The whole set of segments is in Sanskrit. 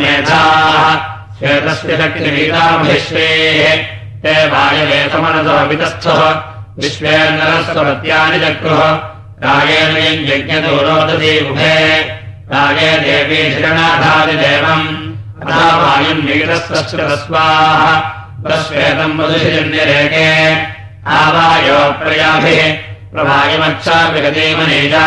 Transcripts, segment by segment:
मेधाः श्वेतस्य शक्तिवीतामभिश्वेः ते वायवेतमनसो वितस्थः विश्वेन्द्रस्वत्यानि चक्रुः रागेण यज्ञतो रागे देवी शिरणाधादिदेवम् अथा वायुम् वीरस्वश्रुतस्वाः प्रश्वेतम् मधुशिजन्यरेके आवायो प्रयाभिः प्रभायमक्षाभिगतीमनीजा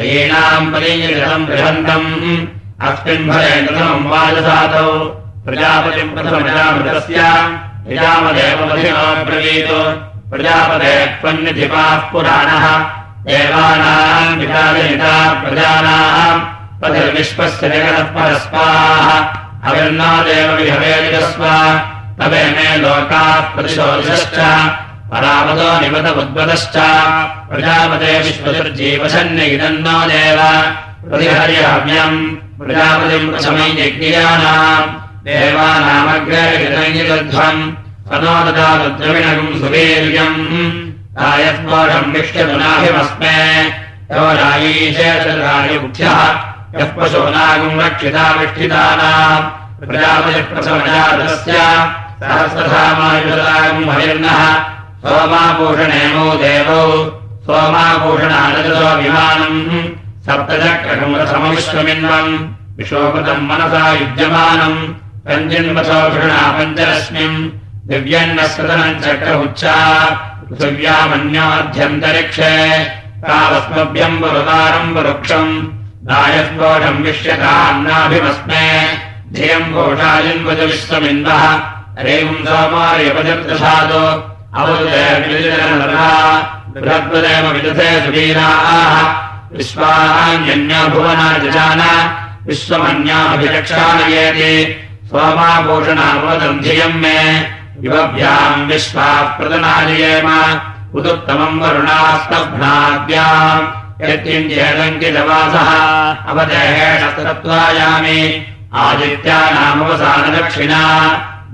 यीणाम् परीयतम् बृहन्तम्। अस्मिन् भरेन्द्रम् वाजसातौ। प्रजापतिम् प्रथमजामृतस्य। प्रजापते त्वन्निधिपाः पुराणः। देवानाम् विचारयिता प्रजानाम्। पतिर्विश्वस्य जगतः परस्पाः। अविर्नादेव विहवेजस्व तवे मे लोकाः प्रतिशोधिश्च परावतो निमतमुद्वतश्च प्रजापते विश्वसुर्जीवसन्य इदन्नो देव प्रतिहर्यहव्यम् प्रजापतिम् प्रथमै यज्ञानाम् देवानामग्रयध्वम् तनो ददाद्रविणकम् सुवीर्यम्। रायस्पोषम् विष्यतुनाभिमस्मे यो रायीशेषरायुभ्यः यः पशूनागम् रक्षिता विष्ठितानाम् प्रजापतिप्रथमजातस्य सहस्रधामायुषदागम् हरिर्नः सोमाभूषणेमो देवौ। सोमाभूषणानजसो विमानम्। सप्तचक्रकम् रथमविश्वमिन्वम् विशोकृतम् मनसा युज्यमानम्। पञ्जिन्वसोभृणा पञ्चरश्मिम् सदनम् चक्रमुच्चा। पृथिव्यामन्याध्यन्तरिक्षे। कावस्मभ्यम् वरुदारम् वरुक्षम् दायस्फोषम् विश्यतान्नाभिमस्मे। धियम् घोषायन्वज विश्वमिन्दः रेवम् सोमार्यपजर्दशादो विदधे सुवीराः। विश्वान्यन्या भुवना जजान विश्वमन्याभिरक्षालयेति सोमाभूषणावदन्धियम् मे। युवभ्याम् विश्वाः प्रदनालयेम उदुत्तमम् वरुणास्तभ्नाद्याम् यत्किञ्चेदङ्कितवासः अवदेहेण तत्त्वायामि। आदित्यानामवसानदक्षिणा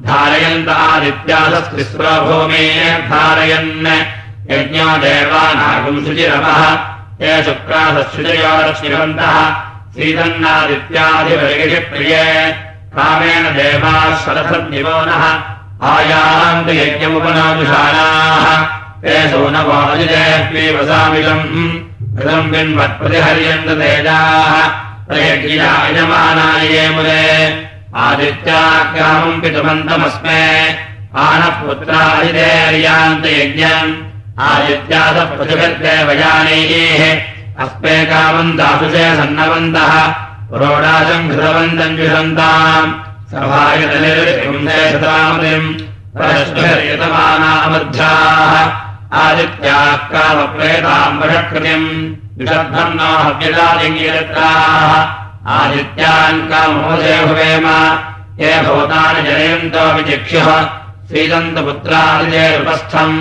धारयन्त आदित्यासस्तिस्रो भूमेः धारयन्। यज्ञो देवानागम् शुचिरवः ये शुक्रासशुचयोरश्रिवन्तः श्रीतन्नादित्याधिवर्गिषि प्रिये कामेण देवाः सरसन्निवो नः। आयान्तु यज्ञमुपनानुशालाः ते सूनवोजिदेऽपीवसामिलम् हृदम् बिन्वत्प्रतिहर्यन्त तेजाः। प्रयज्ञिया यजमानाय ये आदित्याग्रामम् पितुमन्तमस्मे आनः पुत्रादिदेर्यान्त यज्ञम् आदित्यासः प्रतिभद्देवयानीः अस्मे कामन्तासुषे सन्नवन्तः पुरोडाशम् विशन्ताम् सभायतनिर्विपुंसे शतामतिम् परस्परियतमानामध्याः आदित्याः कामप्रेताम् वषकृतिम् विषद्धम् नो हव्यदालिङ्गिरत्राः आदित्यान् कामोदे भवेम ये भवतानि जनयन्तो विचिक्ष्युः श्रीदन्तपुत्रादिजेरुपस्थम्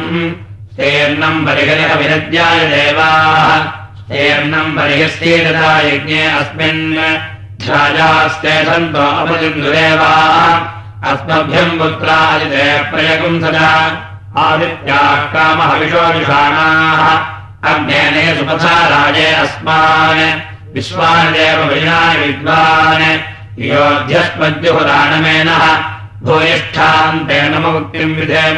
तेर्णम् परिहरिह विरद्याय देवाः। तेर्णम् परिहस्येतदा यज्ञे अस्मिन् ध्यायास्ते सन्तो अस्मभ्यम् आदित्याः अग्नेने सुपथा राजे अस्मान्। विश्वानदेव विनानि विद्वान्। योध्यस्मद्युहुराणमेनः भूयिष्ठान्तेन मुक्तिम् विधेम।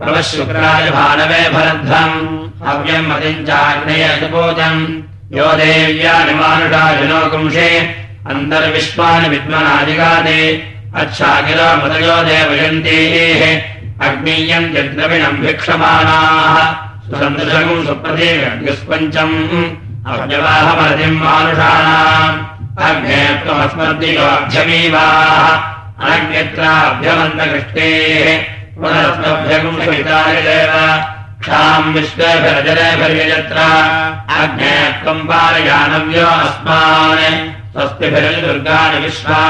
प्रवशुक्राय भानवे भरध्वम्। हव्यम् चाग्नेयसुपूजम् यो देव्यानि मानुषाजिनो कुंषे अन्तर्विश्वानि विद्मनादिगादे अच्छाकिलो मदयो देवयन्तीः। अग्नीयम् यद्रविणम् भिक्षमाणाः। सुसन्दृशम् सुप्रतीव्यस्पञ्चम् अव्यवाहमतिम् मानुषाणाम् विश्वेभिरजरेभिर्यजत्र। अग्ने त्वम् पालयानव्यो अस्मान्। स्वस्तिभिर्दुर्गाणि विश्वा।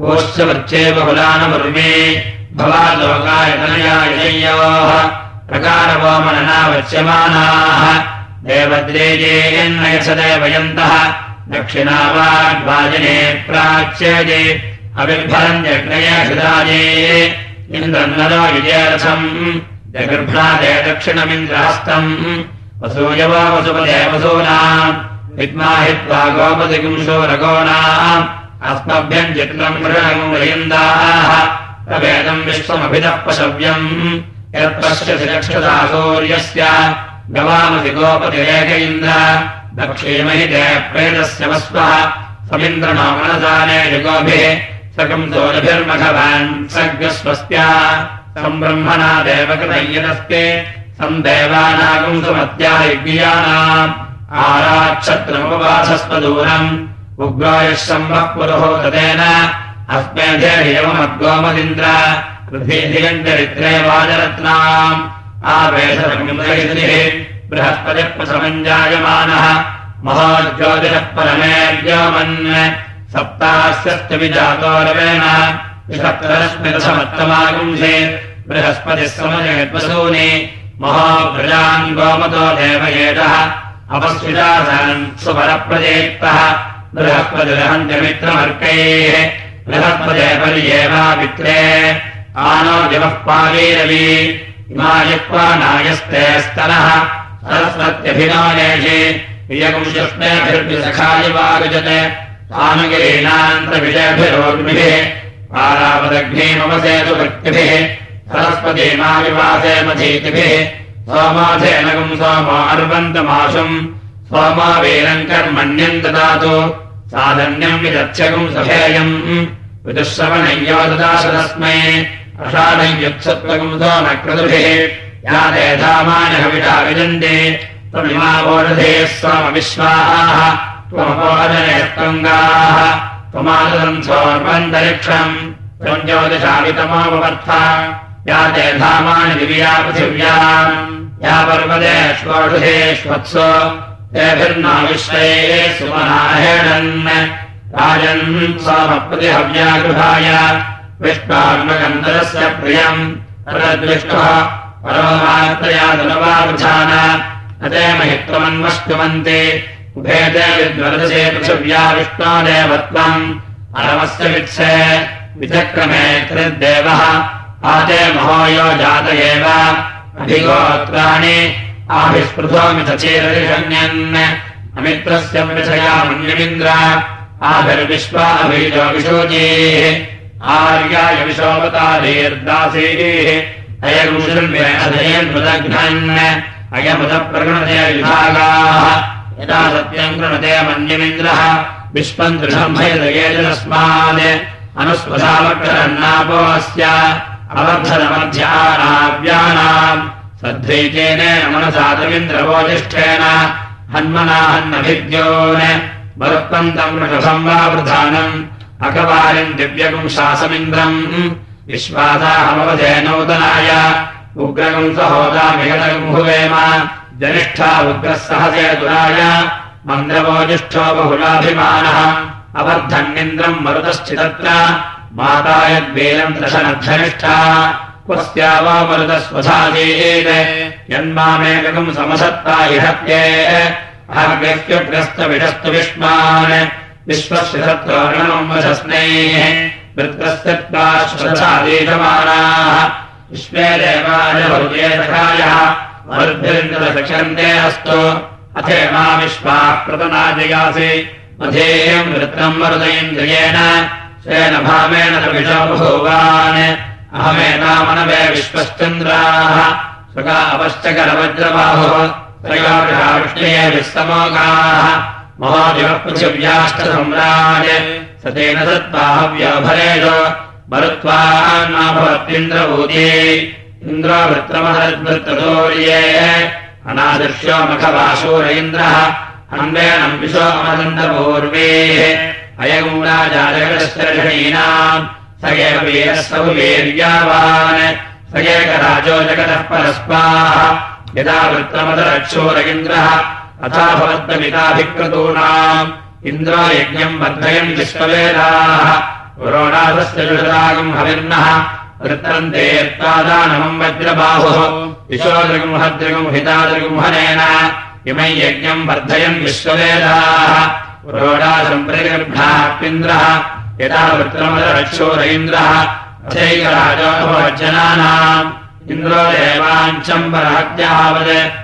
ओश्चवच्चे बहुलानमुर्मे भवालोकायतनयाययोः प्रकारवो मननावच्यमानाः देवद्रेजेयन्नयसदेवयन्तः दक्षिणा वाग्वाजिने प्राच्यजे अविर्भरन्यग्नये हृदाये इन्द्रन्नरो युजेरथम् जगर्भ्रादे दक्षिणमिन्द्रहस्तम् वसूयवो वसुपदे वसूनाम् विद्माहित्वा गोपदिगुंशो रघोनाम् अस्मभ्यम् चित्रम् मृगमुरयन्दाः प्रवेदम् विश्वमभिदः पशव्यम् यत्पश्यसि रक्षता सूर्यस्य गवामसि गोपतिरेक इन्द्र दक्षिणमहिते प्रेतस्य वस्वः। समिन्द्रणो मनसाने युगोभिः। सकम् सोरभिर्मघवान् सर्गस्वस्त्या सम्ब्रह्मणा देवकृतय्यदस्ते सम् देवानागम् सुमत्या यज्ञानाम् आराक्षत्रमुपवासस्वदूरम् उग्रायुः सम्भः पुरोहोततेन अस्मेधेयमद्गोमदिन्द्र पृथ्वीधिगञ्चरित्रे वाजरत्नाम् महाज्योतिषः परमेव्योमन् सप्तास्यश्च विजातो रवेण। बृहस्पतिः समजयद्वसूनि महाभ्रजान् गोमतो देवयेषः अपस्वितासन् सुपरप्रजेक्तः बृहस्पतिरहन्त्यमित्रमर्कैः। बृहस्पते पर्येवामित्रे आनो दिवः पावीरवि इमायक्वा नायस्ते स्तनः। सरस्वत्यभिनायेषि इयगुंशस्मेभिर्विसखायवागजते आनुगिरीणान्तविजयभिरोग्मिभिः पारावदग्नीमवसेतु भक्तिभिः सोमाधेनगम् सोमो अर्वन्तमाशुम् सोमा वीरम् कर्मण्यम् ददातु। साधन्यम् विदच्छगम् सभेयम्। विदुःश्रवणय्यो ददाशु तस्मै। अषाढयुत्सत्त्वगम् सोमक्रतुभिः या ते धामानहविषा विजन्ते। त्वमिमावोषधेः सोमविश्वाः त्वमपोदनेत्वङ्गाः त्वमादम् सोर्वन्तरिक्षम् त्वम् ज्योतिषावितमोपवर्थ या ते धामानि दिव्या पृथिव्याम्। या पर्वतेष्वोषधेष्वत्सो तेभिर्ना विश्वे सुमनाहेणन् राजन् सोमप्रतिहव्यागृहाय विष्णात्मकन्दरस्य प्रियम् तदद्विष्णुः परोमात्रया धनवावृधान न ते महित्वमन्वष्टुमन्ति। उभेते विद्वरदसे पृथिव्या विष्णोदेवत्वम् अरमस्य वित्से विचक्रमे त्रिदेवः। आते महोयो जात एव। अधिगोत्राणि आभिस्पृथोमितचेररिषण्यन् अमित्रस्य विषया मन्यमिन्द्र। आभिर्विश्वा अभिजो विशोचीः आर्याय विशोपतारीर्दासीः अयगुषन्वेदयन्मृदघ्नन् अयमुदप्रगृणते विभागाः। यदा सत्यम् कृणते मन्यमिन्द्रः। विश्वम् दृढम्भयदयेजस्मान् अनुस्पदावक्रन्नापो अस्य अवर्धनमध्यानाव्यानाम् सद्धैकेन मनसातमिन्द्रवोजिष्ठेन हन्मना हन्नभिद्योन् मरुत्पन्तम् ऋषभम् वा वृधानम् अकवारिम् दिव्यगुम् शासमिन्द्रम्। विश्वासाहमवधे नूतनाय उग्रगम् भुवेम जनिष्ठा उग्रः सहसे दुराय। मन्द्रवोजिष्ठो बहुलाभिमानः। अवर्धन्निन्द्रम् मरुतश्चिदत्र। माता यद्वीरम् दशनद्धनिष्ठा क्वस्या वा मरुतस्वधादेन यन्मामेकम् समसत्ता इहत्ये अहग्रस्त्यग्रस्तविडस्तु विष्मान् विश्वश्रितत्रोणम् वशस्नेः वृत्रस्थित्वाश्वसादेशमानाः विश्वे देवायभूते सखायः मरुद्भिरिन्द्रदक्षन्ते अस्तु अथेमा विश्वाः प्रतनाजयासि मधेयम् स्वेन भामेन अहमेनामनवे विश्वश्चन्द्राः। विस्तमोगाः महोदिवः पृथिव्याष्टसम्राज स तेन सत्त्वाहव्यभरेष मरुत्वान्नाभवत्विन्द्रभूते इन्द्रो वृत्रमहद्वृत्तदौर्ये अनादृश्यो इन्द्रः विशो अमदन्तपूर्वेः अयम् राजाजगतश्चर्षणीनाम् स एव वीरः सौ स एकराजो जगतः परस्पाः। यदा वृत्तमदरक्षोरगिन्द्रः अथा भवद्मिताभिक्रतूनाम् इन्द्रो यज्ञम् वर्धयन् विश्ववेदाः वृत्तन्ते त्वादानमम् वज्रबाहुः। विशोदृगुंहद्रिगुम् हितादृगुंहनेन इमै यज्ञम् वर्धयन् विश्ववेदाः। पुरोडाशम् प्रतिगर्भापिन्द्रः यदा वृत्तमदरक्षोरैन्द्रः अथैकराजोभवज्जनानाम्। इन्द्रो देवाञ्चम्बरहत्यावत्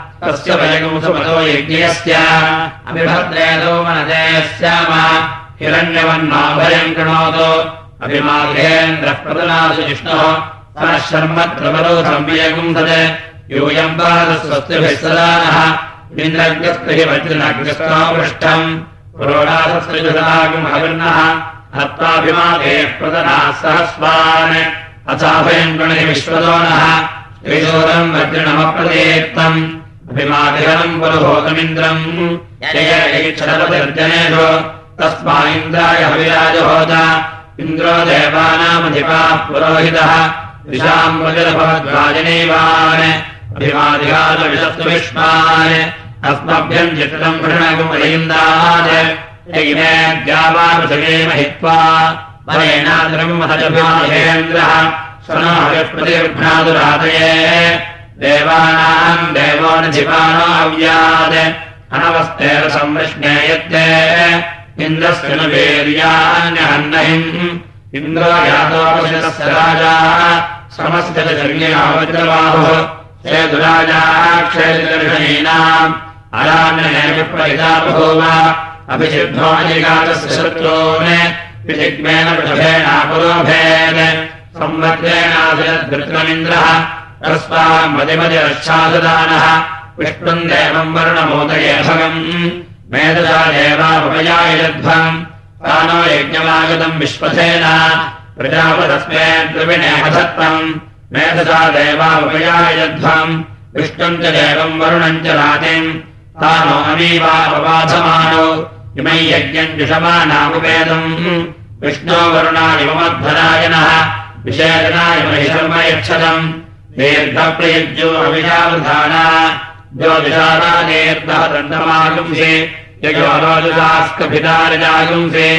तस्य वयगुंसुमतो यज्ञस्य अभिभद्रेदो मनदे स्याम हिरण्यवन्नाभयम् इन्द्रग्रस्तु हि पुरोडासस्त्रिजुषदागम् हविर्नः हत्वाभिमागेः प्रदनाः सहस्वान् अथाभयम् गणि विश्वदोनः त्रिशूरम् वज्रणमप्रदेत्तम् अभिमादिहरम् पुरुभूतमिन्द्रम् ययैक्षरपतिर्जनेषु तस्मा इन्द्राय हविराजहोत। इन्द्रो देवानामधिपाः पुरोहितः। अस्मभ्यम् चित्रम् वृणगुमरीन्दात् यज्ञावापृथिवे महित्वा। वरेणाद्रम् महजभिमाहेन्द्रः स्वनो हविप्रतिर्घ्नादुरातये देवानाम् देवोऽनधिपानो अव्यात् अनवस्तेरसंवृष्णे यत्ते इन्द्रस्य न वीर्यान्यहन्नहिम् इन्द्रो यातोपशितस्य राजा। समस्य चर्यवज्रबाहुः हे दुराजाः क्षेत्रदर्शनीनाम् अरान्यने विप्रहिता बभूव। अभिषिद्धोऽधिगातस्य शत्रून्। वृषभेणापुरोभेन् संवत्रेणाधिरद्वृत्रमिन्द्रः तस्मामदिमदिरच्छाददानः विष्णुम् देवम् वर्णमोदये भगम्। मेधसा देवापयायध्वम् तानो यज्ञमागतम् विश्वसेन। प्रजापदस्मे द्रविणेहधत्तम् मेधसा देवापयायध्वम् विष्णुम् च देवम् वरुणम् च रातिम् तानो अमीवापबाधमानो इमै यज्ञम् जुषमानामुपेदम् विष्णो वरुणानिमध्वरायणः विशेषणाय महिषर्म यच्छदम् दीर्घप्रयुज्यो अविशावधाना ज्योतिषारादीर्घः दण्डमागुंसि यजोरोजुषास्कभिदारजागुंसि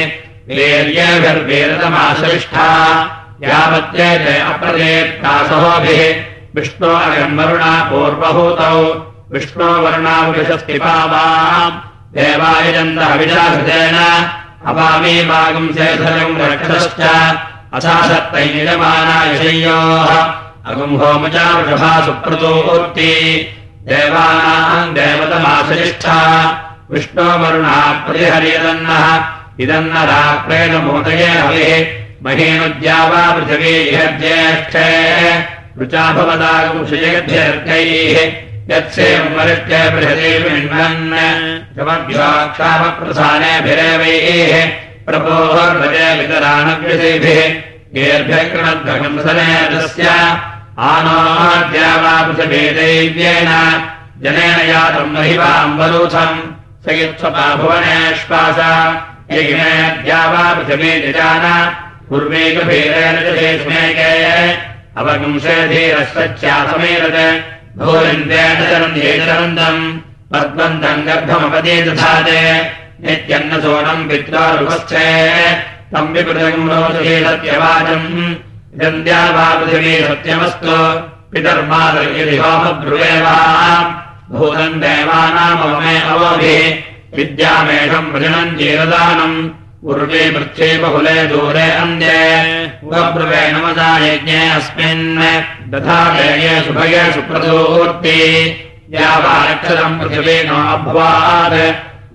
वीर्यभिर्वीरतमासविष्ठा यावत्ये ते अप्रदेत्तासहोभिः विष्णो अगन्वरुणा पूर्वभूतौ। विष्णो वर्णाविषस्तिपावाम् देवायजन्तहविषाहृतेन अपामी वागुंसेधरम् रक्षश्च अगुम् वृषभा सुप्रतोत्ति देवानाम् देवतमाशिष्ठा विष्णो वरुणा प्रतिहरियदन्नः। इदन्नरा प्रेणमूतये हविः। महीनुद्या वा पृथिवी रुचा भवदागुषयेभ्यर्कैः यत्सेवरित्य वितराणव्यसेभिः तस्य आनोद्यावापृथभेदैव्येन जनेन यातम् महिवाम्बरूथम् स यत्स्वपा भुवनेश्वास यज्ञेद्यावापृथिवे जजान पूर्वेकभेदेन च शेष्मेके अवगुंसेधीरश्चासमेरत् भूरिन्देन चरन्ध्येचरन्दम् पद्मन्तम् गर्भमपदे दधाते। विपृतम् रोदे सत्यवाचम् इदन्त्या वा पृथिवी सत्यमस्तु पितर्मादर्यदि होमब्रुवेवा भूतम् देवानामवमे अवोभिः। विद्यामेषम् वृजनम् जीरदानम्। उर्वे वृक्षे बहुले दूरे अन्ये। उपब्रुवे नमदा यज्ञे अस्मिन्। तथा देये सुभगे सुप्रदूर्ति या वा रक्षतम् पृथिवी नो अभ्वात्।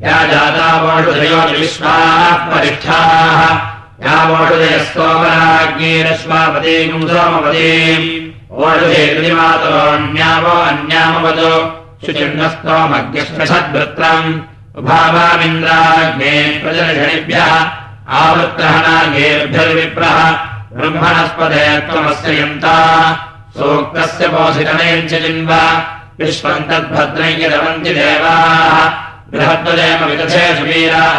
या जाता विश्वाः परिष्ठाः या वोषुधयः सोमराज्ञीरश्वापतीम् सोमपतीम् ओषुधेमातोऽन्यावो अन्यामवतो शुचिर्णस्तोमज्ञश्वसद्वृत्रम् उभावामिन्द्राग्ने प्रजलषणिभ्यः आवृत्तहनागेर्भिर्विप्रः ब्रह्मणस्पदे त्वमस्य यन्ता सूक्तस्य च जिन्वा विश्वम् तद्भद्रय्यरवन्ति देवाः बृहद्वदेव विदधे सुवीराः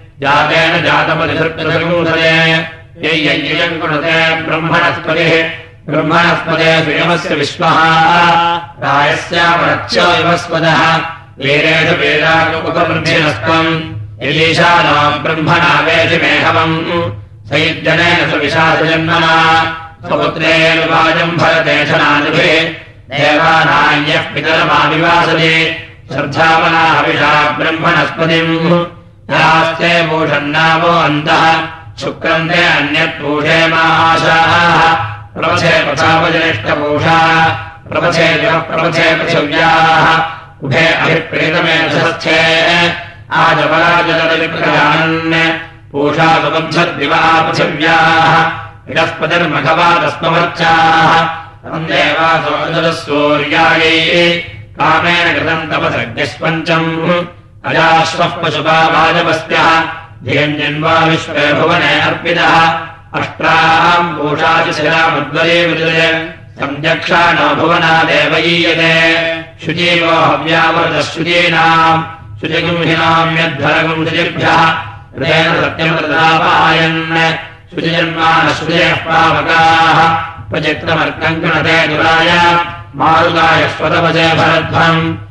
जातेन जातपतिधृत्तगूधरे यय्यय्ययम् कुणते ब्रह्मणस्पतिः। ब्रह्मणस्पदे श्रियमस्य विश्वः। रायस्यामरच्यो विवस्पदः वीरेषु वेदानुपवृद्धिनस्त्वम् यदीशानो ब्रह्मणावेशि मेहवम् सैद्यनेन सुविशासजन्मना स्वपुत्रेऽनुवाजम् भरतेशनादिभिः देवानान्यः पितरमाविवासति। श्रद्धावना हविषा ब्रह्मणस्पतिम्। यास्ते भूषन्नावो अन्तः। शुक्रम् ते अन्यत्पूषे माशाः प्रवथे प्रथापजनिष्ठपूषा प्रवथे प्रवथे पृथिव्याः। उभे अभिप्रेतमेधस्थे आजपराजलविप्रजानन् पूषा सुबद्धद्दिवा पृथिव्याः। इडस्पतिर्मघवादस्मवर्चाः सूर्यायै। कामेन कृतम् तपसज्ञस्पञ्चम् अजाश्वः पशुपा वाजपस्त्यः धियञ्जन्वा विश्वे भुवने अर्पितः अष्ट्राम् विदय सञ्जक्षा न शुचीवो हव्यावृतश्रुतीनाम् शुचिगुंहिनाम् यद्धरगुम् शुचिभ्यः हृदेन सत्यमृतापायन् शुचिजन्मानश्रुजयः पावकाः। उपचित्रमर्कम् गणते दुराय मारुताय स्वतपचे भरध्वम्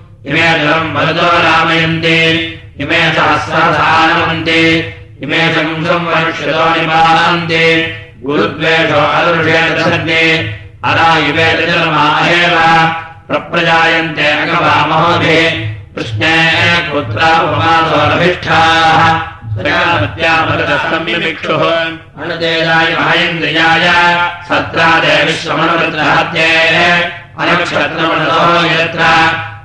इमे जलम् वरदो रामयन्ति इमे शंसम् वरुष्यतो निपान्ति गुरुद्वेषो जलमाहेव प्रप्रजायन्ते अगवामहोभिः कृष्णे पुत्रा उपमासोरभिष्ठाः सम्यमिक्षुः अनुदेयाय महेन्द्रियाय सत्रादेविश्वमनुवृत्रहत्ये अनक्षत्रमणो यत्र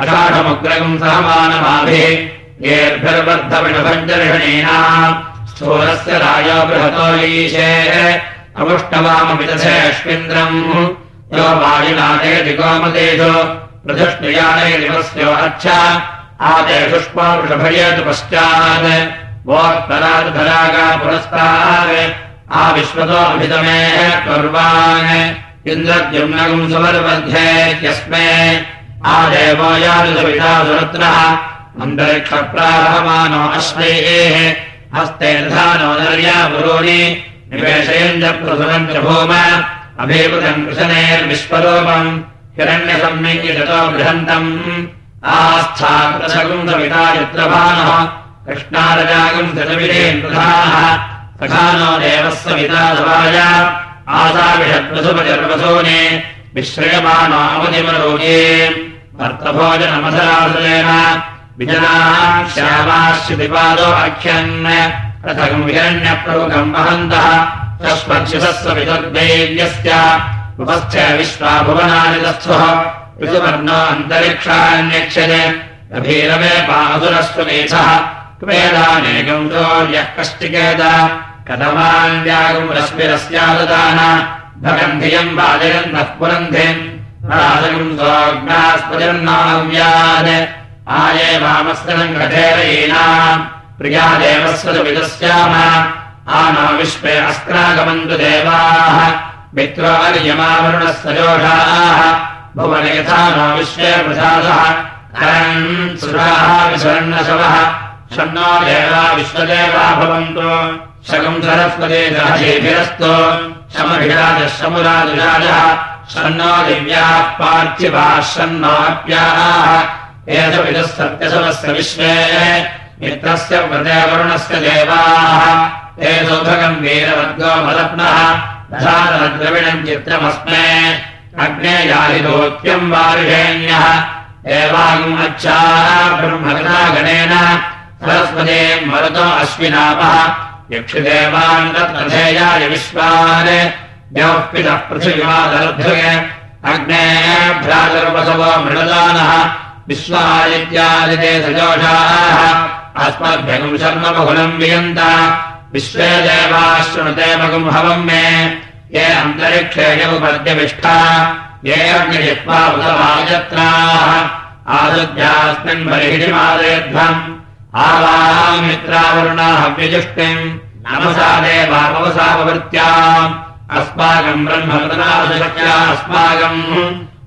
अषाढमुग्रगम् सहमानमाभिः येर्भिर्वर्धविणभञ्जर्षणीनाम् स्थूलस्य रायो बृहतो ईशेः अमुष्टवामविदधेष्विन्द्रम् यो वायुनादयति गोमतेषु प्रधुष्णुयानयदिवस्यो अच्छ आदेशुष्मावृषभयतु पश्चात्। वोत्तराधरागा पुरस्तात् कुर्वान् इन्द्रद्युम्नगम् सुवर्मध्ये आदेवो यादुसविता सुरत्रः अन्तरिक्षप्रारहमानो अश्वैः हस्ते धानो नर्या पुरोणि निवेशयम् च प्रसुरम् च भूम। अभिवृतम् कृशनेर्विश्वरूपम् हिरण्यसम्यङ्गितो बृहन्तम्। आस्थाकृतसकुन्दविता यत्र भानः कृष्णारजागम् धनविरेन्द्रधाः सखानो देवः सविता सवाय आसाविषद्वसुपजर्वसूने विश्रयमानो श्यामाश्रुतिपादो आख्यन् पृथगम् हिरण्यप्रमुखम् वहन्तः अन्तरिक्षान्यक्षते अभीरवे पासुरस्वमेधः क्वेदानेकम् चोर्यः कष्टिकेत कथमान्यागम् रश्मिरस्याददान भगन्धियम् वाजयन्तः पुरन्धिम् राजगम् सोऽग्नास्पजन्नाव्यान् आये वामस्तनम् कठेरयीनाम् प्रिया देवस्य विदस्याम आनो विश्वे अस्त्रागमन्तु देवाः। मित्रोर्यमावरुणः सजोषाः भुवन यथा नो विश्वे प्रसादः। सुराः विस्वर्णशवः षण्णो देवा विश्वदेवा भवन्तु। सहजेभिरस्तु शमभिराजः शमुराजुराजः षण्णो दिव्याः पार्थिवाः षण्णोऽप्याः एषविदः सत्यशवस्य विश्वे मित्रस्य वरुणस्य देवाः। हे सौभगम् वीरवर्गो मलप्नः द्रविणम् चित्रमस्मे। अग्ने याहिदोत्यम् वारुषेण्यः। अच्छाः ब्रह्मगता गणेन। सरस्वते मरुतो अश्विनापः यक्षिदेवान् तत्कथेयाय विश्वान् पितः पृथिवीवादर्भृग अग्नेभ्याचर्वसवो मृगदानः विश्वादित्यादिते सजोषाः अस्मद्भ्यगुम् शर्म बहुलम् वियन्त। विश्वे देवाश्रुणुते मगुम् हवम् मे। ये अन्तरिक्षे यौपर्यविष्ठा ये अग्निजित्वा उदवायत्राः आदुद्यास्मिन् बलिहिमादयध्वम् आवामित्रावरुणा हव्यजुष्टिम् नमसा देवापवसापवृत्त्याम् अस्माकम् ब्रह्मकृतनाशक्त्या अस्माकम्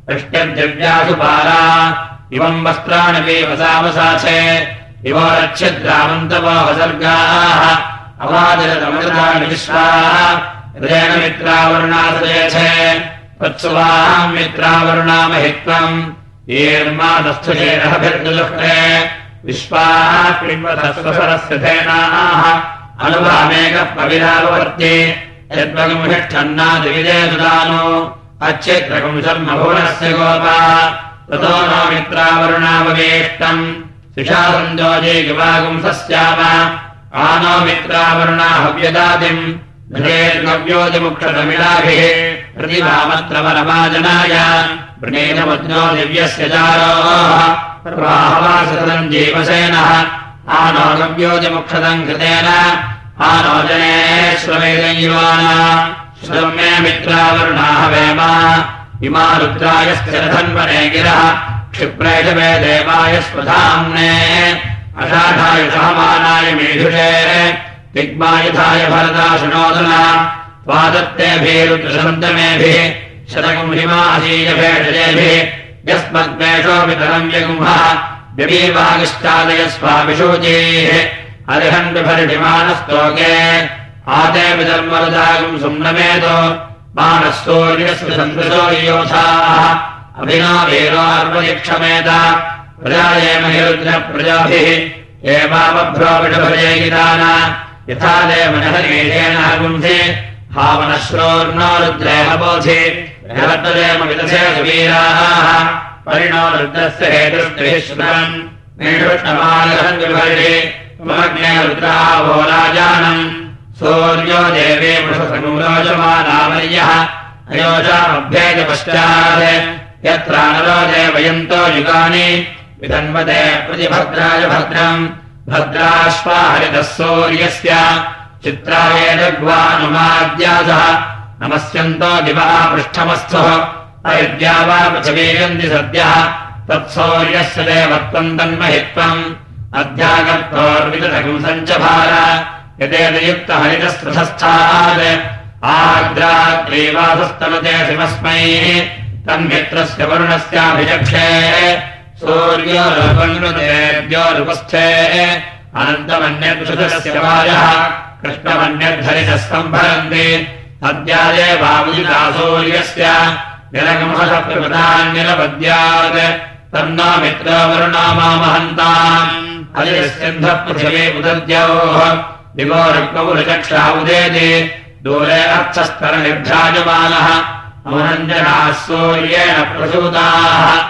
पृष्ट्यद्यव्यासु पारा। इवम् वस्त्राणि वसावसाचे इवो रक्षद्रामन्तवसर्गाः अवादिरतमृतानि विश्वाः। हृदयेन मित्रावरुणासयेछे तत्सुवाहम् मित्रावरुणामहित्वम् येर्मादस्थुचेरभिर्दुलुष्टे विश्वाः पिण्वतस्वसरस्य धेनाः अनुभामेकः अच्छेत्रकम् शर्मभुवनस्य गोपा। ततो नो मित्रावरुणाववेष्टम् शिषासञ्जोजे गवागुंसस्याम आनो मित्रावरुणा हव्यदादिम् घृतेर्गव्योतिमुक्षतमिलाभिः प्रतिभामत्रवरमाजनाय। वृणेनमज्ञो दिव्यस्य जारोः। जीवसेनः। आनो गव्योतिमुक्षतम् कृतेन आनोजने श्रवेदयुवाना श्रम्ये मित्रावरुणाः वेम इमा रुद्राय स्थिरधन्वने गिरः। क्षिप्रे च मे देवाय स्वधाम्ने अषाढाय सहमानाय मेधुषे। दिग्मायुधाय भरदा शृणोदना त्वादत्तेभिरुद्रशब्दमेभिः शतगुंहिमासीयभेषजेभिः यस्मद्वेषो वितरम् व्यगुम्हः व्यमीवागिष्टादयस्वाभिषोचेः बिभर्षिमानस्तोके आते विधर्मरुदागम् सुम्नमेतो। मानः सूर्यस्य सन्तृशो योधाः। अभिना वीरोर्वयक्षमेत प्रजायेम हिरुद्रप्रजाभिः एवामभ्रोविषभजयगिदान यथा देवनहरीशेन गुंसि भावनश्रोर्नो रुद्रेह बोधि। जगत्तदेम विदधे सुवीराः परिणो रुद्रस्य निष्टमानहन् विभर्षि रुद्रावो राजानम्। सूर्यो देवे वृषसङ्गोचमानामर्यः अयोषामभ्येज पश्चात्। यत्रानरो देवयन्तो युगानि। विधन्वते प्रतिभद्राय भद्रम्। भद्राश्वा हरितः सूर्यस्य। चित्राय जग्वानुमाद्यासः नमस्यन्तो अविद्या वा पृथिवीयन्ति सद्यः। तत्सौर्यस्य देवत्वम् तन्महित्वम् अध्यागत्वोर्विदधगुम् सञ्चभार यदेदयुक्तहरितस्पृशस्थात् आग्राग्रीवासस्तनुते शिवस्मै। तन्मित्रस्य वरुणस्याभिचक्षे। सूर्योपङ्गृतेभ्योरुपस्थे अनन्तमन्यद्षुतस्य वायः। कृष्णमन्यद्धरितः सम्भरन्ति अद्याये वामुदिता सूर्यस्य। निरगमहप्रदान्यलपद्यात् तन्नो मित्रवरुणामामहन्ताम् पृथिवी उदद्योः। दिवो ऋक्मपुरचक्षा उदेति। दूरे अर्थस्तरनिर्भ्राजमानः अमरञ्जनाः सूर्येण प्रसूताः।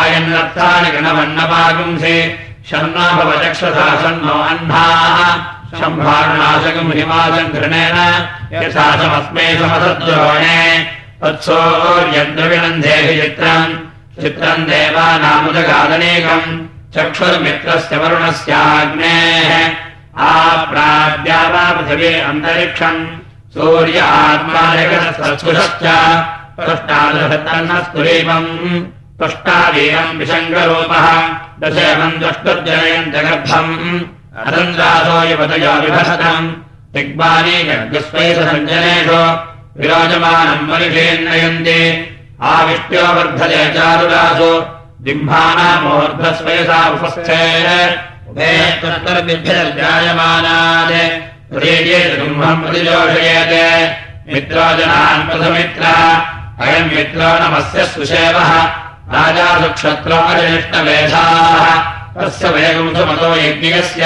आयन्नर्थानि गणवन्नपागुंसि शर्णाभवचक्षसा शन्नो अह्नाः शम्भारुणाशकम् हिमासम् घृणेन। यथा समसद्रोणे। तत्सोर्यद्रविनन्देहि चित्रम्। चित्रम् देवानामुदगादनेकम् चक्षुर्मित्रस्य वरुणस्याग्नेः आप्राद्या वा पृथिवी अन्तरिक्षम्। सूर्य आत्मायकस्पुषश्च तुष्टादशत्तन्नस्तुरीपम् तुष्टावीरम् विशङ्गरूपः दशमम् द्रष्टुर्जनयम् जगर्भम् अतन्द्रासो युवतयो विभस्तम्। दिग्बालीयज्ञस्वैसञ्जनेषु विराजमानम् मनिषेन्नयन्ति आविष्ट्यो वर्धते चारुरासु दिम्भानामोर्ध्वस्वयसा उपस्थे ब्रह्मम् प्रतिजोषयेत् मित्रोजनान् प्रथमित्र। अयम् मित्रो नमस्य सुषेवः। राजा सुक्षत्रोपरिष्टवेधाः तस्य वेगम् सुमतो यज्ञस्य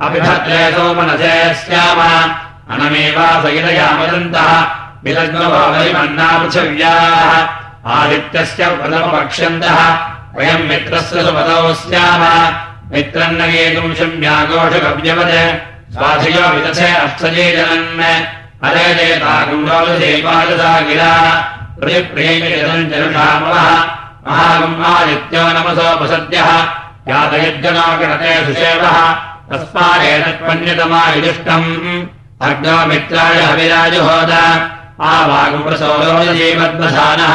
अभिभद्रे सोमनसे स्याम। अनमेवासयितयामदन्तः विलग्नभावैमन्ना पृथिव्याः आदित्यस्य प्रथमपक्ष्यन्तः वयम् मित्रस्य सुपदौ स्याम मित्रम् न येतुम् शम्याघोषगव्यवत् स्वाधियो विदथे अर्थजे जनन्। गिरा। प्रतिप्रियम् जनुषामवः महागम्मादित्यो नमसोपसद्यः यातयज्जनो गणते सुषेवः। तस्मादेतत्पन्यतमा युधिष्ठम्। अग्नो मित्राय हविराजुहोद। आवागुप्रसोलोजीवद्वधानः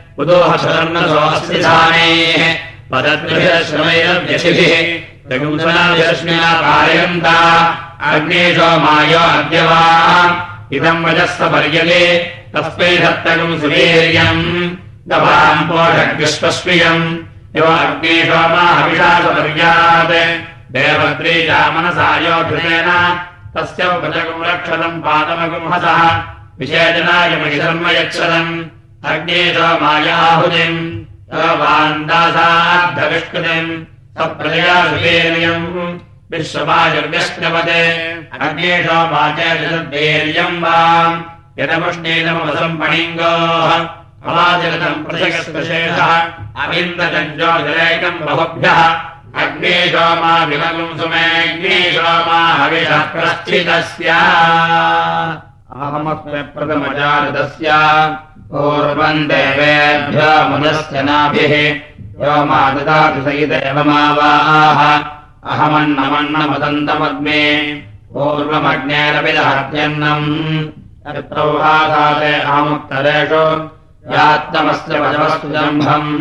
उदोहशर्णसो अस्ति धानेः। पदद्भिरश्रमैरव्यशिभिः जगुंसनायस्मिना कारयन्ता अग्नेशो मायो अद्यवा। इदम् वजस्व पर्यले तस्मै सुवीर्यम्। गवाम् पोषग्विश्वस्वियम्। यो अग्नेशो मा हविषासपर्यात् देवत्री चामनसायो धृतेन। तस्य उपजगम् रक्षतम् पादमगुंहसः विषेचनाय महिधर्म अग्नेशोमायाहुतिम् सोमान्दासाद्धविष्कृतिम् सप्रजयासुवीर्यम् विश्वमायुर्व्यश्नवते अग्नेशोमाचरितवीर्यम् वा। यदमुष्णेनमसम्पणिङ्गोः अवाचरितम् बहुभ्यः विमगुम् हविषः प्रस्थितस्य। अहमस्मि प्रथमजारदस्य पूर्वम् देवेभ्यो मुदस्य नाभिः। यो मा ददातु सहिदेवमावाः अहमन्नमन्नमदन्तमग्ने। पूर्वमग्नेरपि दहत्यन्नम् यत्रौहाघाते अहमुत्तरेषु जम्भम्।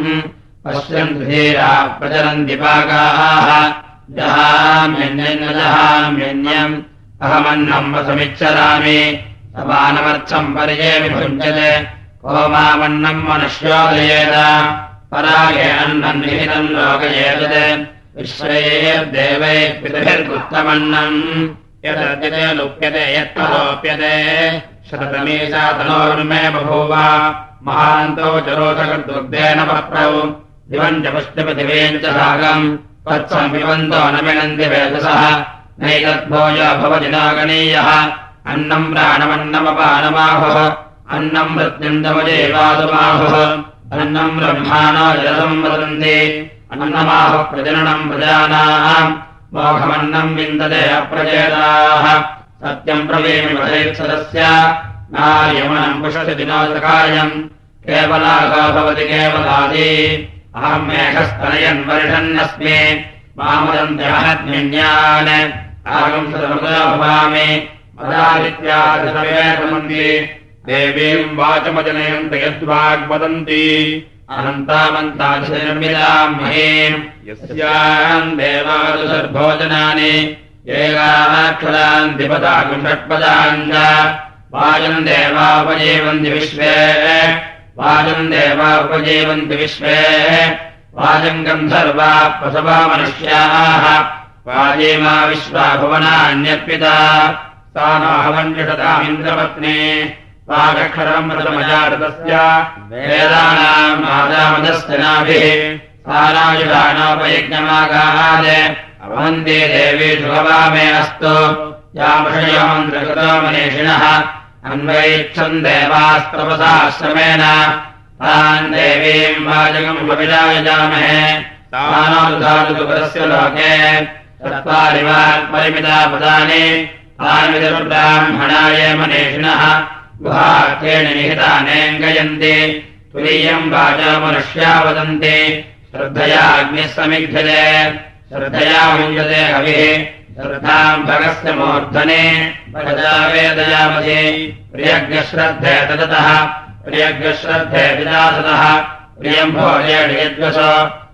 पश्यन्तु धीरा प्रचलन्ति पाकाः जहाम्यन्यन्न जहाम्यन्यम्। अहमन्नम् वसमिच्छरामि समानमर्थम् पर्ये विभुञ्जते को मामन्नम् मनुष्योदयेत परागे अन्नम् निहितम् पितभिर्गुप्तमन्नम्। यदद्यते लुप्यते लोप्यते शततमीशा तनोर्मे बभूव। महान्तो चरोचकर्दुर्गेण पप्रौ। दिवम् च पुष्टिपृथिवीम् च सागम्। तत्सम् पिबन्तो न विनन्ति वेदसः। नैतद्भोज भवति नागणीयः अन्नम् प्राणमन्नमपानमाहुः अन्नम् मृत्युम् तमजेवादमाहुः अन्नम् ब्रह्माणो जलसम् वदन्ति। अन्नमाहुः प्रजननम् प्रजानाम्। मोघमन्नम् विन्दते अप्रचेताः सत्यम् केवलाको भवति केवलादि। अहम् मेघस्तनयन् वर्षन्नस्मि। मामदन्त्यहज्ञान् आगम् सदमुदा भवामि। मदादित्यादिसमेतमन्ति देवीम् वाचमजनयन्त यद्वाग्वदन्ति अनन्तामन्तादिनिर्मिताम् महीम् यस्याम् षट्पदाम् च। वाजम् देवा उपजीवन्ति विश्वे। वाजम् देवा उपजीवन्ति विश्वे वाजम् गन्धर्वा प्रसवा मनुष्याः। वाजेमा विश्वा भुवनान्यर्पिता सा नाहवन्यषतामिन्द्रपत्नी वागक्षरम् मृतमजातस्य वेदानाम् आदामदस्य नाभिः सारायुधानोपयज्ञमागाहाद अवन्ते देवी सुभवामे अस्तु। यामषयोमन्त्रकृतो मनीषिणः अन्वैच्छन् देवास्तपसाश्रमेण। तान् देवीम् वाजगम् उपविरायजामहे तानादुधातुपदस्य लोके चत्वारि मनीषिणः गुहाख्येन निहितानेऽङ्गयन्ति तुरीयम् वाचा मनुष्या वदन्ति श्रद्धया अग्निः समिध्यते श्रद्धया मुञ्जते हविः श्रद्धाम् भगस्य मूर्धने। भगजा वेदयामसि प्रियज्ञश्रद्धे तदतः प्रियज्ञश्रद्धे विदासतः प्रियम् भोजेड्यद्वस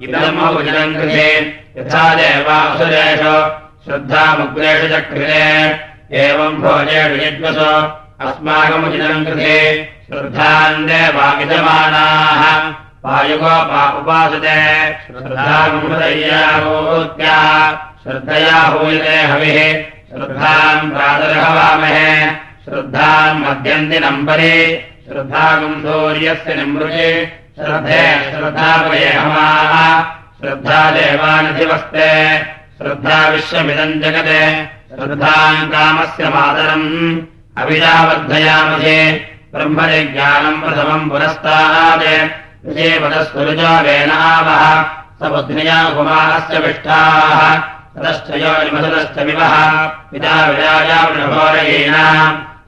इदम् उचितम् कृते यथा देवासुरेषु श्रद्धामुग्रेषु चक्रिते एवम् भोजेड्यद्वस अस्माकमुचितम् कृते श्रद्धान् देवाविदमानाः वायुगोपा उपासते श्रद्धाया श्रद्धया हूयते हविः। श्रद्धाम् प्रातरहवामहे श्रद्धाम् मध्यन्ति नम्बरे श्रद्धागम् सूर्यस्य निमृजे श्रद्धे श्रद्धापये हमाः। श्रद्धा देवानधिवस्ते श्रद्धा विश्वमिदम् जगते श्रद्धाम् कामस्य मातरम् अभिजावर्धयामहे। ब्रह्मज्ञानम् प्रथमम् पुरस्तात् विजयपदस्वरुजावेनावः स बुद्ध्या कुमारस्य विष्ठाः। ततश्चयोमधुरश्च विवः। पिता विराजावृभोरयेण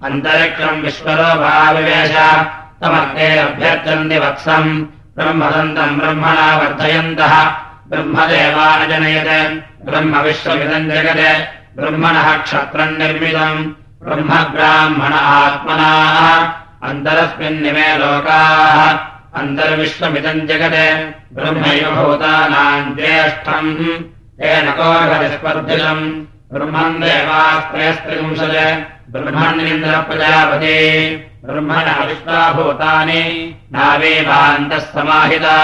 अन्तरिक्षम् विश्वरोभाविवेश तमर्थे अभ्यर्थन्ति वत्सम्। ब्रह्मदन्तम् ब्रह्मणा वर्धयन्तः। ब्रह्मदेवानजनयत्। ब्रह्म विश्वमिदम् जगत्। ब्रह्मणः क्षत्रम् निर्मितम् ब्रह्मब्राह्मण आत्मनाः अन्तरस्मिन्निमे लोकाः अन्तर्विश्वमिदम् जगत् ब्रह्मैव भूतानाम् ज्येष्ठम् येन कोर्हतिस्पर्धिलम् ब्रह्मम् देवास्त्रयस्त्रिंशत् ब्रह्मण्येन्द्रप्रजापते ब्रह्मणः विश्वाभूतानि नावेवान्तः समाहिता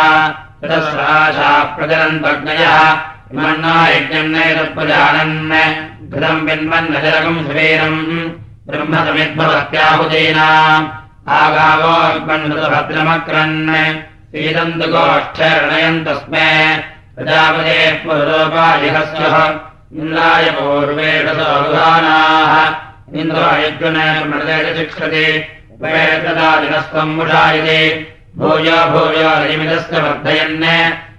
चतस्राशा प्रजनन्त्वग्नयः इमन्ना यज्ञम् नैतत्प्रजानन् घृतम् विन्वन्नजरकम् सुवीरम् ब्रह्मसमिद्भवत्याहुतीना आगावोऽग्मन्नृतभद्रमक्रन् सीदन्तु गोष्ठरणयन्तस्मे प्रजापते पुरोपाजिहस्यः इन्द्राय पूर्वेषसोधानाः इन्द्रायज्ञुनमृतेन शिक्षति उपेतदादिनस्त्वम् मुषायते। भूयो भूयो रजिमिदस्य वर्धयन्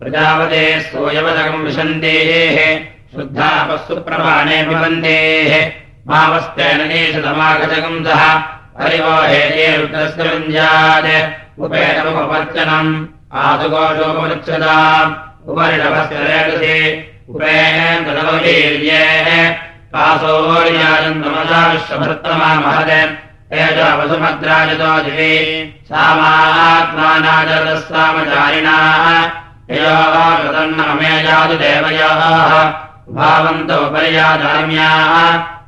प्रजापते सोऽयवदकम् विशन्तेः शुद्धापःसुप्रमाणे पिबन्तेः। मावस्तेन देशतमागजकम् सः हरिवो उपेन्द्रवीर्ये कासोर्याजन्तमसा विश्वभृत्तमा महद तेजवसुमद्राजतो दिवे। सामात्मानाजरतः सामचारिणाः ययोः कृतन्नमे जातु देवयोः भावन्तौ पर्यादाम्याः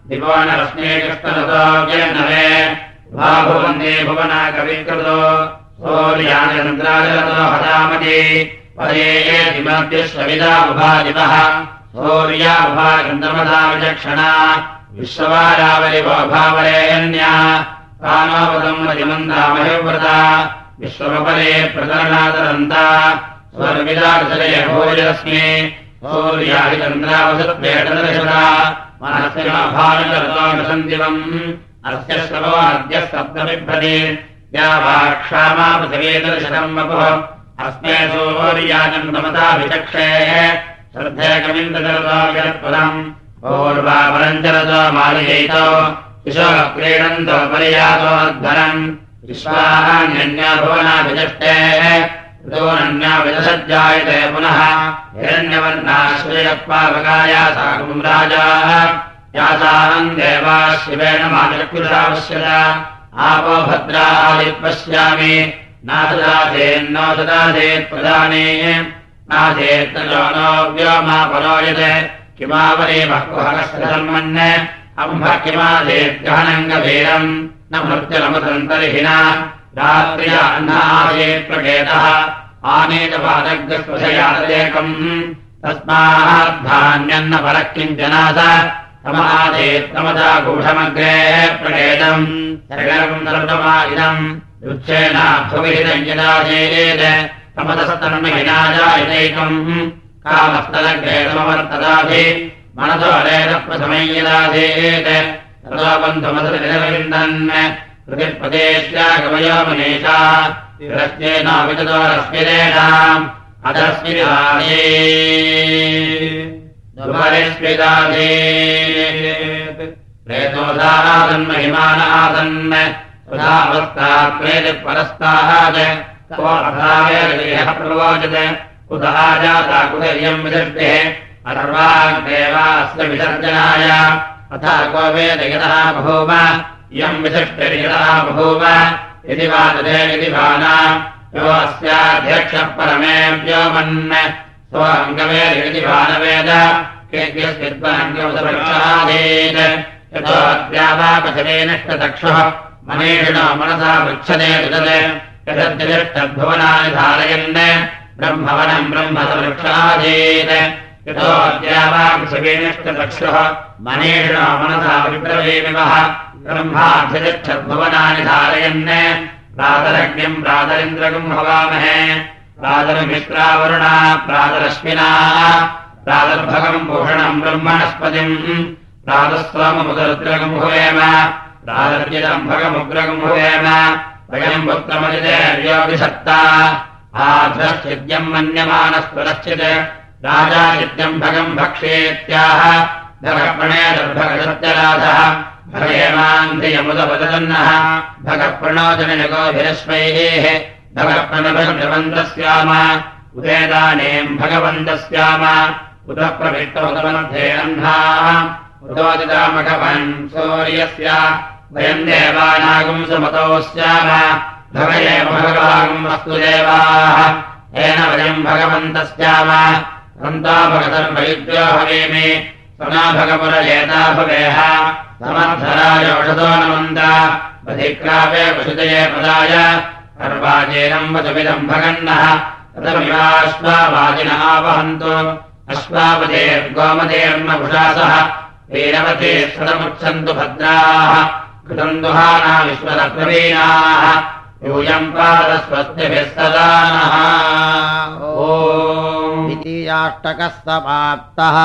दिवो न रश्मे कृष्णरतो जन्नवे भाभुवन्दे भुवना कविकृतो। सौर्यानन्द्राजरतो हदामति परे दिमद्यश्वविदा उभादिवः सौर्याभागन्दमदा विचक्षणा। विश्ववारावलिभावरेयन्या कामापदम् मदिमन्दामहिव्रता विश्वमपरे प्रकरणादरन्ता मनस्यभानुकरतोषन्दिवम् अस्य श्रवो अद्यः सप्तमिभ्रति या वा क्षामा पृथिवेदर्शनम् वपुः। अस्मे सौर्याजम् तमताभिचक्षेः श्रद्धेकमिन्द्रजरतोपदम् पूर्वापरम् चरतो मालयैतो शिशो क्रीडन्तो भुवनाभिदष्टे ऋतोनन्याविदसज्जायते पुनः। हिरण्यवर्णाश्रयत्वावकाया साकम् राजा। यासाहम् देवा शिवेन मातृकृशावश्यत आपो भद्रादिपश्यामि नासदाधेन्नो ददाधेत् प्रदाने। नाधेत्नो व्योमा परोयते। किमावरे बह्वहकस्त्रसम्मन् अम्भ किमाधेद्गहनम् गभीरम् न रात्र्या अन्नादेत् प्रकेतः आनेतपादग्रस्पशयादेकम् तस्माद्धान्यन्न परः किञ्चनाथ तमादेत्तमदा गूढमग्रे प्रकेतम् सर्वमा इदम् तमतस्तन्महिनाजायतैकम् कामस्तदग्रे समवर्तदाभि मनसो अरेदप्रथमै यदा बन्धुमसनिरविन्दन् हृदिप्रदेश्यागमयो मनीषा विरज्ञेनाविदोरस्मिरेणाम् अधस्मिरादे दुपरिस्मिरादे प्रेतोदादन्महिमानादन् उदावस्तात्मेति परस्ताहात्। को अधायः कुतः जाता कुतर्यम् विदर्भिः अथर्वाग्देवा विसर्जनाय अथ को वेदयतः बभूव इयम् विशिष्टिर्यतः बभूव यदि वा यदि परमेव्योमन् स्वङ्गवेदिति भानवेद केभ्यस्विद्वाङ्गवसवृक्षादेत् यतोऽद्यावापथवेनष्टदक्षः मनेषिणो मनसा पृच्छते विदते। यदद्यष्टद्भुवनानि धारयन् ब्रह्मवनम् यतो अद्यावापृथिवेनष्टदक्षः मनेषिणो मनसा विप्रवेमिवः ब्रह्माध्यक्षद्भुवनानि धारयन् प्रातरज्ञम् प्रातरिन्द्रकम् भवामहे। प्रातरमित्रावरुणा प्रातरश्विना प्रातर्भगम् भूषणम् ब्रह्मणस्पतिम् प्रातस्वाममुदरुद्रकम् भुवेम प्रातर्जितम् भगमुग्रकम् भुवेम वयम् पुत्रमजितेर्योऽभिषक्ता आध्रश्चिद्यम् मन्यमानस्वरश्चित् राजाचिद्यम् भगम् भक्षेत्याह धर्मणे भगप्रणोदनगोभिरश्वैः भगप्रणभवन्तस्याम उदेदानेम् भगवन्तस्याम। उत प्रविष्टोदमध्ये अह्नाः उदोदितामघवन् सूर्यस्य। वयम् देवानागम् सुमतो स्याम भगये भगवागम् वस्तु देवाः। येन वयम् भगवन्तस्याम। सन्ता भगतर्वैद्यो भवेमि सना भगपुरजेता भवेह समर्थरायोषतो नमन्द अधिक्रापे पशुतये पदाय सर्वाचेनम् वचमिदम् भगन्नः। तदमिवाश्वावादिन आवहन्तु अश्वापतेर्गोमतेर्नभुषासः वीरवते सदमुच्छन्तु भद्राः। कृतम् दुहाना विश्वरप्रवीणाः यूयम् पादस्वस्तिभिः सदा नः ओ द्वितीयाष्टकः समाप्तः